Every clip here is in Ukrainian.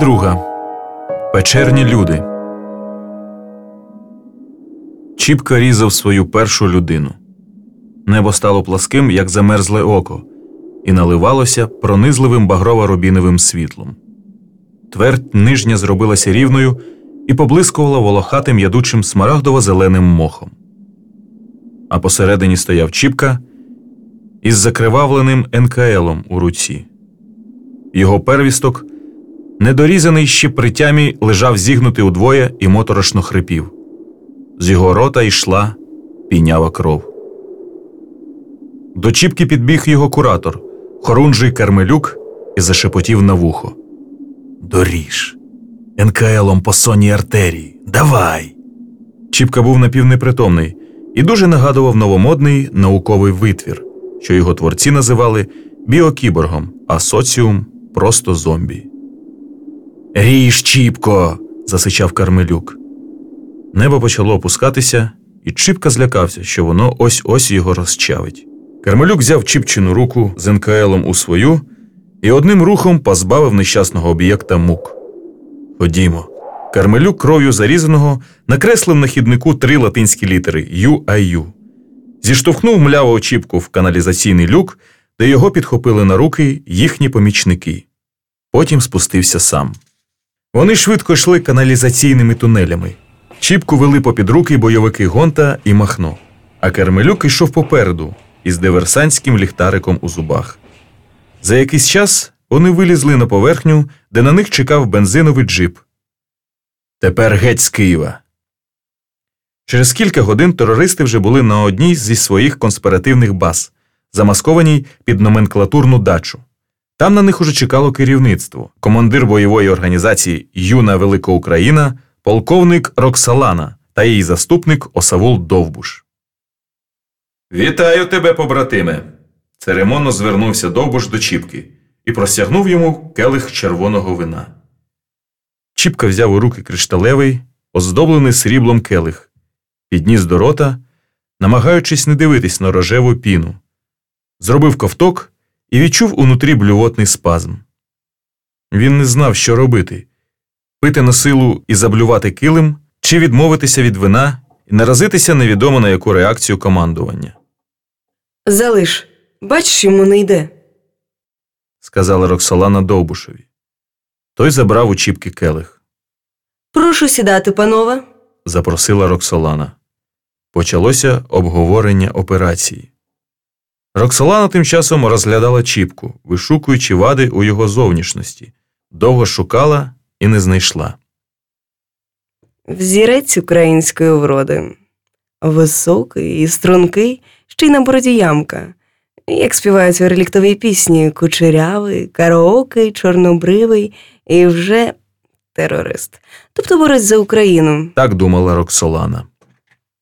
Друга. Печерні люди. Чіпка різав свою першу людину. Небо стало пласким, як замерзле око, і наливалося пронизливим багрово-рубіновим світлом. Твердь нижня зробилася рівною і поблискувала волохатим ядучим смарагдово-зеленим мохом. А посередині стояв Чіпка із закривавленим НКЛом у руці. Його первісток – Недорізаний ще при тямі лежав зігнутий удвоє і моторошно хрипів. З його рота йшла пінява кров. До Чіпки підбіг його куратор, хорунжий Кармелюк, і зашепотів на вухо. Доріж. НКЛом по сонній артерії. Давай. Чіпка був напівнепритомний і дуже нагадував новомодний науковий витвір, що його творці називали біокіборгом, а соціум просто зомбі. Ріж, Чіпко. засичав Кармелюк. Небо почало опускатися, і Чіпка злякався, що воно ось ось його розчавить. Кармелюк взяв Чіпчину руку з НКЛом у свою і одним рухом позбавив нещасного об'єкта мук. Ходімо. Кармелюк кров'ю зарізаного накреслив на хіднику три латинські літери ЮАЮ. Зіштовхнув млявого Чіпку в каналізаційний люк, де його підхопили на руки їхні помічники. Потім спустився сам. Вони швидко йшли каналізаційними тунелями. Чіпку вели попід руки бойовики Гонта і Махно, а Кермелюк йшов попереду із диверсантським ліхтариком у зубах. За якийсь час вони вилізли на поверхню, де на них чекав бензиновий джип. Тепер геть з Києва. Через кілька годин терористи вже були на одній зі своїх конспіративних баз, замаскованій під номенклатурну дачу. Там на них уже чекало керівництво, командир бойової організації Юна Велика Україна, полковник Роксалана та її заступник Осавул Довбуш. Вітаю тебе, побратиме. Церемонно звернувся Довбуш до Чіпки і простягнув йому келих червоного вина. Чіпка взяв у руки кришталевий, оздоблений сріблом келих, підніс до рота, намагаючись не дивитись на рожеву піну, зробив ковток і відчув унутрі блювотний спазм. Він не знав, що робити пити на силу і заблювати килим, чи відмовитися від вина і наразитися невідомо на яку реакцію командування. Залиш, бачиш, йому не йде, сказала Роксолана Довбушеві. Той забрав у Чіпки келих. Прошу сідати, панове, запросила Роксолана. Почалося обговорення операції. Роксолана тим часом розглядала Чіпку, вишукуючи вади у його зовнішності, довго шукала і не знайшла. Взірець української вроди. Високий і стрункий, ще й на бороді ямка. Як співають у реліктовій пісні кучерявий, караокий, чорнобривий і вже терорист. Тобто борець за Україну. Так думала Роксолана.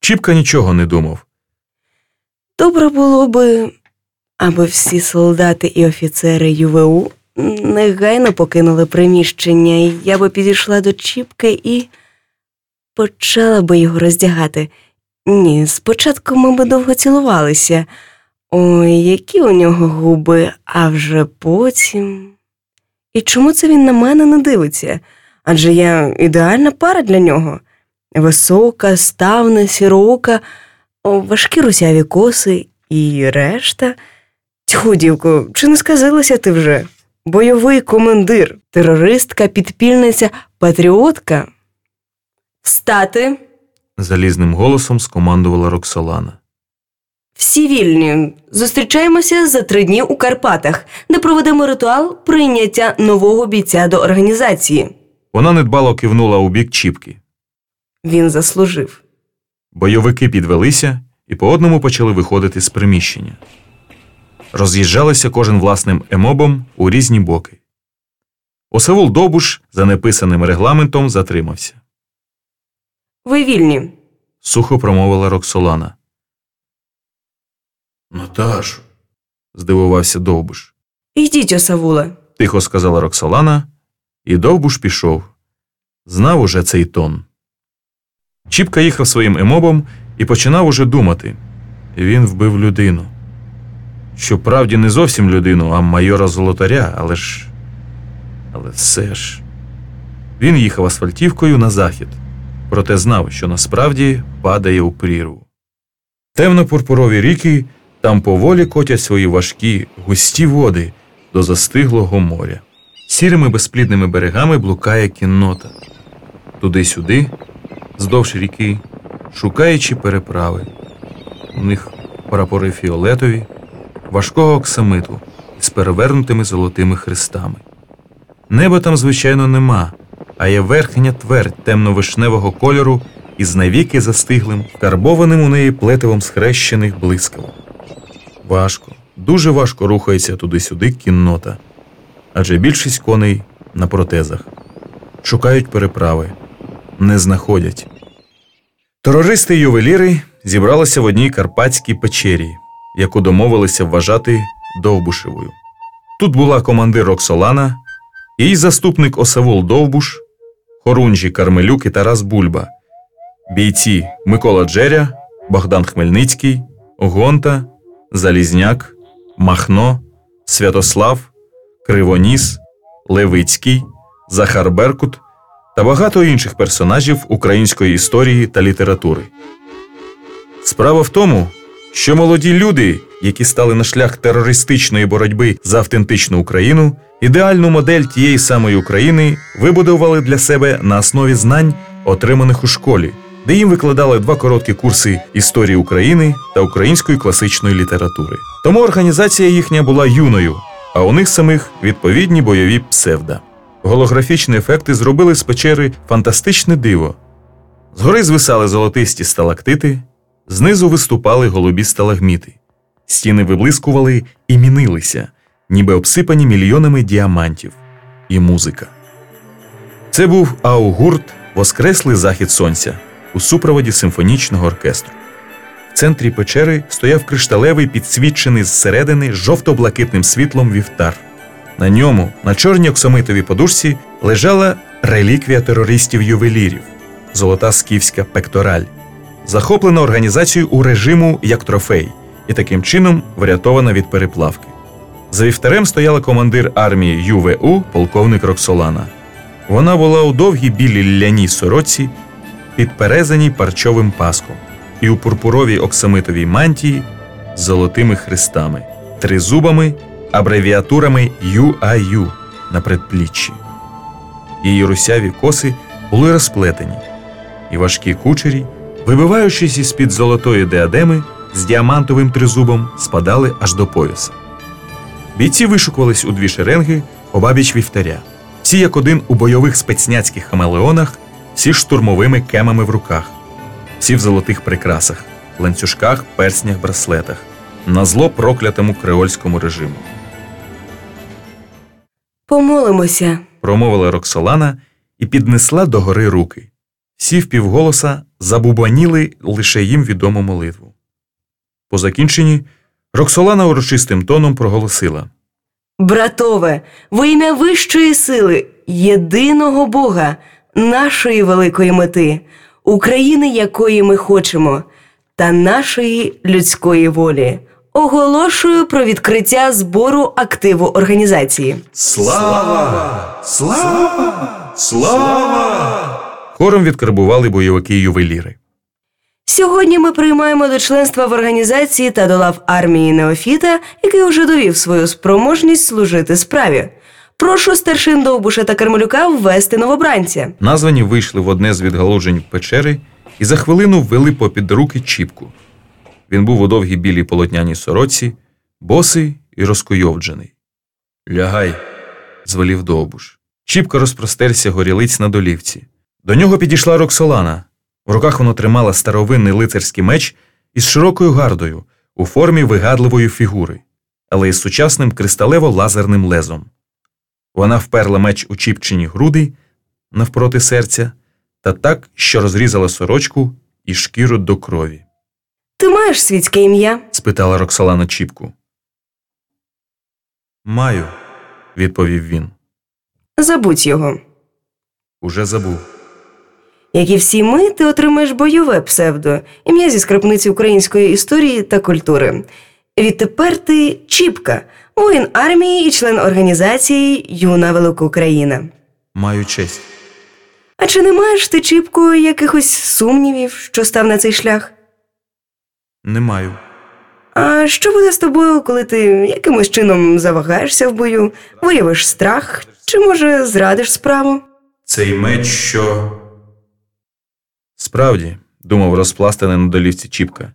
Чіпка нічого не думав. Добре було би, аби всі солдати і офіцери ЮВУ негайно покинули приміщення, і я би підійшла до Чіпки і почала би його роздягати. Ні, спочатку ми би довго цілувалися. Ой, які у нього губи, а вже потім. І чому це він на мене не дивиться? Адже я ідеальна пара для нього висока, ставна, сірока важкі русяві коси і решта. Тьху, дівко, чи не сказилася ти вже? Бойовий командир, терористка, підпільниця, патріотка. Встати. залізним голосом скомандувала Роксолана. Всі вільні. Зустрічаємося за три дні у Карпатах, де проведемо ритуал прийняття нового бійця до організації. Вона недбало кивнула у бік Чіпки. Він заслужив. Бойовики підвелися і по одному почали виходити з приміщення. Роз'їжджалися кожен власним емобом у різні боки. Осавул Добуш за неписаним регламентом затримався. Ви вільні. сухо промовила Роксолана. Наташу. здивувався Довбуш. Йдіть, осавуле. Тихо сказала Роксолана, і Довбуш пішов. Знав уже цей тон. Чіпка їхав своїм емобом і починав уже думати він вбив людину. Щоправді, не зовсім людину, а майора золотаря, але ж. Але все ж. Він їхав асфальтівкою на захід, проте знав, що насправді падає у прірву. Темно-пурпурові ріки там поволі котять свої важкі, густі води до застиглого моря. Сірими безплідними берегами блукає кіннота. Туди-сюди, здовж ріки, шукаючи переправи. У них прапори фіолетові, важкого оксамиту з перевернутими золотими хрестами. Неба там, звичайно, нема, а є верхня твердь темно-вишневого кольору із навіки застиглим, вкарбованим у неї плетивом схрещених блискавок. Важко, дуже важко рухається туди-сюди кіннота, адже більшість коней на протезах. Шукають переправи, не знаходять. Терористи й ювеліри зібралися в одній карпатській печері, яку домовилися вважати Довбушевою. Тут була командир Роксолана, її заступник Осавул Довбуш, Хорунжі Кармелюк і Тарас Бульба, бійці Микола Джеря, Богдан Хмельницький, Гонта, Залізняк, Махно, Святослав, Кривоніс, Левицький, Захар Беркут та багато інших персонажів української історії та літератури. Справа в тому, що молоді люди, які стали на шлях терористичної боротьби за автентичну Україну, ідеальну модель тієї самої України вибудували для себе на основі знань, отриманих у школі, де їм викладали два короткі курси історії України та української класичної літератури. Тому організація їхня була юною, а у них самих відповідні бойові псевда. Голографічні ефекти зробили з печери фантастичне диво. Згори звисали золотисті сталактити, знизу виступали голубі сталагміти. Стіни виблискували і мінилися, ніби обсипані мільйонами діамантів, і музика. Це був аугурт Воскреслий захід сонця у супроводі симфонічного оркестру. В центрі печери стояв кришталевий, підсвічений зсередини жовто-блакитним світлом вівтар. На ньому, на чорній оксамитовій подушці, лежала реліквія терористів-ювелірів золота скіфська пектораль, захоплена організацією у режиму як трофей і таким чином врятована від переплавки. За вівтарем стояла командир армії ЮВУ, полковник Роксолана. Вона була у довгій білій ляній сороці, підперезаній парчовим паском, і у пурпуровій оксамитовій мантії з золотими хрестами, тризубами, абревіатурами ЮАЮ на предпліччі. Її русяві коси були розплетені, і важкі кучері, вибиваючись із під золотої диадеми з діамантовим тризубом, спадали аж до пояса. Бійці вишукувались у дві шеренги обабіч вівтаря, всі як один у бойових спецняцьких хамелеонах, всі штурмовими кемами в руках, всі в золотих прикрасах, ланцюжках, перснях, браслетах, на зло проклятому креольському режиму. Помолимося. промовила Роксолана і піднесла до гори руки. Всі впівголоса забубаніли лише їм відому молитву. По закінченні Роксолана урочистим тоном проголосила Братове, во ім'я вищої сили, єдиного Бога, нашої великої мети, України, якої ми хочемо, та нашої людської волі. Оголошую про відкриття збору активу організації. Слава! Слава! Слава! Хором відкарбували бойовики ювеліри. Сьогодні ми приймаємо до членства в організації та до лав армії Неофіта, який уже довів свою спроможність служити справі. Прошу старшин Довбуша та Кармелюка ввести новобранця. Названі вийшли в одне з відгалуджень печери і за хвилину ввели попід руки чіпку. Він був у довгій білій полотняній сороці, босий і розкуйовджений. Лягай, звелів Довбуш. Чіпка розпростерся горілиць на долівці. До нього підійшла Роксолана. В руках вона тримала старовинний лицарський меч із широкою гардою у формі вигадливої фігури, але із сучасним кристалево-лазерним лезом. Вона вперла меч у чіпчині груди навпроти серця та так, що розрізала сорочку і шкіру до крові. Ти маєш світське ім'я? спитала Роксолана Чіпку. Маю, відповів він. Забудь його. Уже забув. Як і всі ми, ти отримаєш бойове псевдо, ім'я зі скарбниці української історії та культури. Відтепер ти Чіпка, воїн армії і член організації Юна Велика Україна. Маю честь. А чи не маєш ти, Чіпко, якихось сумнівів, що став на цей шлях? Не маю. А що буде з тобою, коли ти якимось чином завагаєшся в бою, виявиш страх, чи може зрадиш справу? Цей меч, що. Справді, думав розпластаний на долівці Чіпка.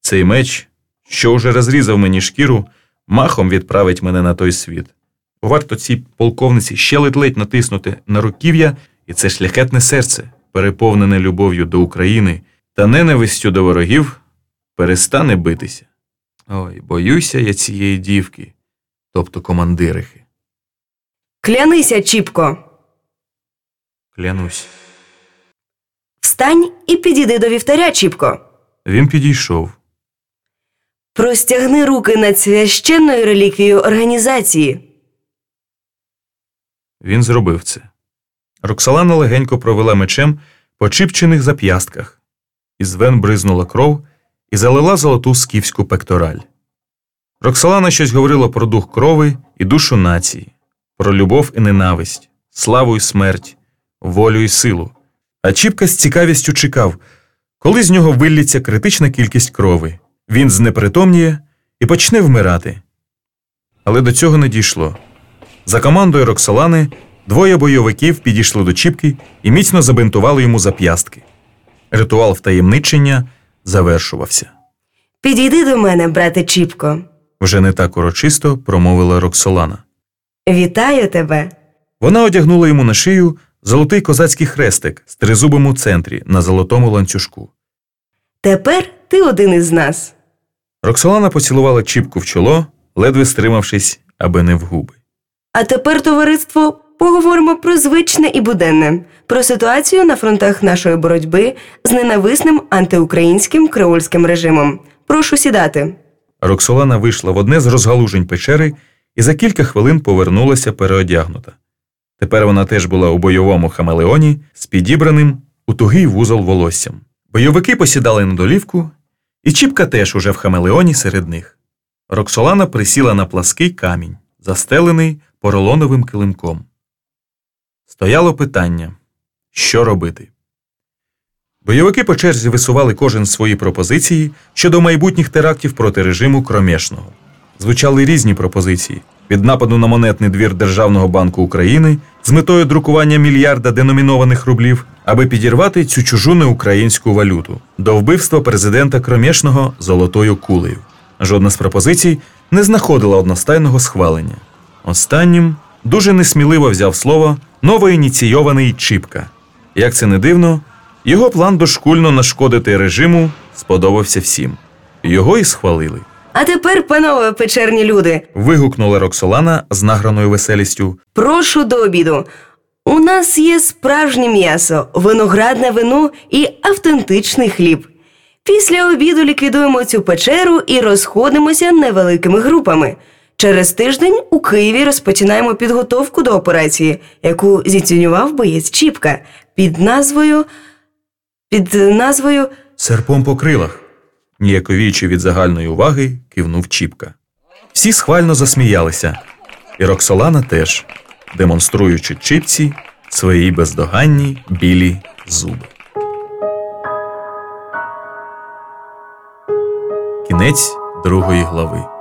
Цей меч, що уже розрізав мені шкіру, махом відправить мене на той світ. Варто цій полковниці ще ледь-ледь натиснути на руків'я, і це шляхетне серце, переповнене любов'ю до України та ненавистю до ворогів, перестане битися. Ой, боюся я цієї дівки, тобто командирихи. Клянися, Чіпко, Клянусь. встань і підійди до вівтаря, Чіпко. Він підійшов. Простягни руки над священною реліквією організації. Він зробив це. Роксолана легенько провела мечем по чіпчених зап'ястках. Із вен бризнула кров і залила золоту скіфську пектораль. Роксолана щось говорила про дух крови і душу нації, про любов і ненависть, славу і смерть, волю і силу. А Чіпка з цікавістю чекав, коли з нього виллється критична кількість крови. Він знепритомніє і почне вмирати. Але до цього не дійшло. За командою Роксолани двоє бойовиків підійшли до Чіпки і міцно забинтували йому зап'ястки. Ритуал втаємничення завершувався. Підійди до мене, брате Чіпко. Вже не так урочисто промовила Роксолана. Вітаю тебе. Вона одягнула йому на шию золотий козацький хрестик з тризубом у центрі на золотому ланцюжку. Тепер ти один із нас. Роксолана поцілувала Чіпку в чоло, ледве стримавшись, аби не в губи. А тепер, товариство, поговоримо про звичне і буденне, про ситуацію на фронтах нашої боротьби з ненависним антиукраїнським креольським режимом. Прошу сідати. Роксолана вийшла в одне з розгалужень печери і за кілька хвилин повернулася переодягнута. Тепер вона теж була у бойовому хамелеоні з підібраним у тугий вузол волоссям. Бойовики посідали на долівку, і Чіпка теж уже в хамелеоні серед них. Роксолана присіла на плаский камінь, застелений поролоновим килимком. Стояло питання що робити. Бойовики по черзі висували кожен свої пропозиції щодо майбутніх терактів проти режиму Кромешного. Звучали різні пропозиції від нападу на монетний двір Державного банку України з метою друкування мільярда деномінованих рублів, аби підірвати цю чужу неукраїнську валюту, до вбивства президента Кромешного золотою кулею. Жодна з пропозицій не знаходила одностайного схвалення. Останнім дуже несміливо взяв слово новоініційований Чіпка. Як це не дивно, його план дошкульно нашкодити режиму сподобався всім. Його і схвалили. А тепер, панове печерні люди, Вигукнула Роксолана з награною веселістю. прошу до обіду. У нас є справжнє м'ясо, виноградне вино і автентичний хліб. Після обіду ліквідуємо цю печеру і розходимося невеликими групами. Через тиждень у Києві розпочинаємо підготовку до операції, яку зіцінював боєць Чіпка під назвою. під назвою Серпом по крилах. Ніяковіючи від загальної уваги, кивнув Чіпка. Всі схвально засміялися, і Роксолана теж, демонструючи чіпці свої бездоганні білі зуби. Кінець другої глави.